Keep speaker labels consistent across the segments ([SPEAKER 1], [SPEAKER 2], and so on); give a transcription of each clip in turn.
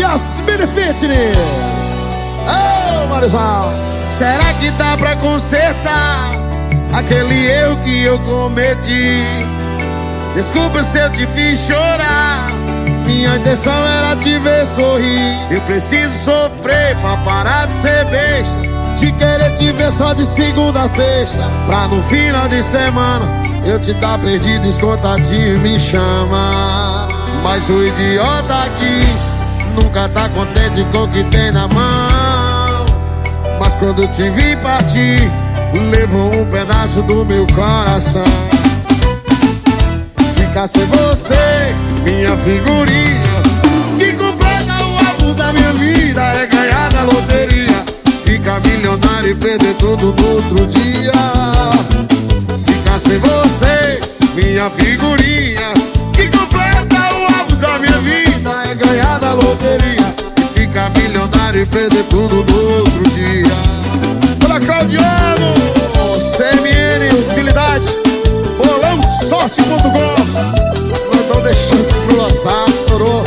[SPEAKER 1] Yasmini Fitness. Ô, oh, Marizal.
[SPEAKER 2] Será que dá pra consertar aquele erro que eu cometi? Desculpa se eu te fiz chorar. Minha intenção era te ver sorrir. Eu preciso sofrer pra parar de ser besta. Te querer te ver só de segunda a sexta. Pra no final de semana eu te dar perdido, escontatinho me chama. Mas o idiota aqui nunca tá contente com o que tem na mão. Mas quando te vi partir, levou um pedaço do meu coração. Ficar sem você, minha figurinha, que completa o álbum da minha vida é ganhar na loteria. Ficar milionário e perder tudo no outro dia. Ficar sem você, minha figurinha, milionário e perder tudo no outro dia.
[SPEAKER 1] Para Claudiano, CMN Utilidade, bolãosorte.com. Mandou deixando pro WhatsApp, estourou.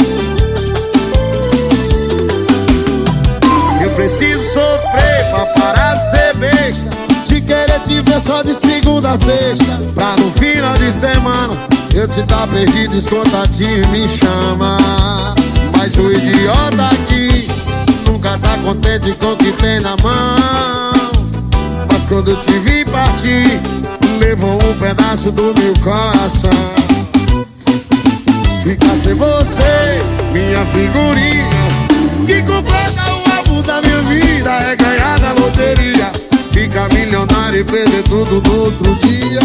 [SPEAKER 2] Eu preciso sofrer pra parar de ser besta. De querer te ver só de segunda a sexta. Pra no final de semana eu te dar perdido, escontatinho me chama. Contente com o que tem na mão. Mas quando eu te vi partir, levou um pedaço do meu coração. Ficar sem você, minha figurinha, que completa o álbum da minha vida é ganhar na loteria. Ficar milionário e perder tudo no outro dia.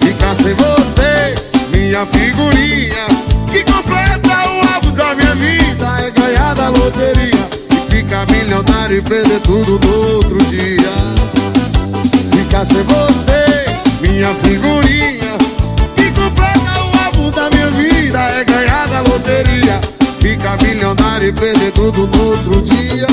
[SPEAKER 2] Ficar sem você, minha figurinha, que completa o álbum da minha vida é ganhar na loteria. E e perder tudo no outro dia. Ficar sem você, minha figurinha, que completa o álbum da minha vida é ganhar na loteria. Ficar milionário e perder tudo no outro dia.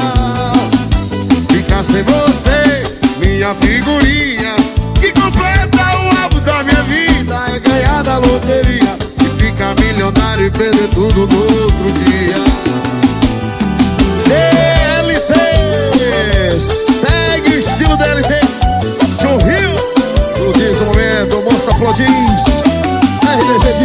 [SPEAKER 2] Ficar sem você, minha figurinha, que completa o álbum da minha vida é ganhar na loteria. E ficar milionário e perder tudo no outro dia. Godins, RDG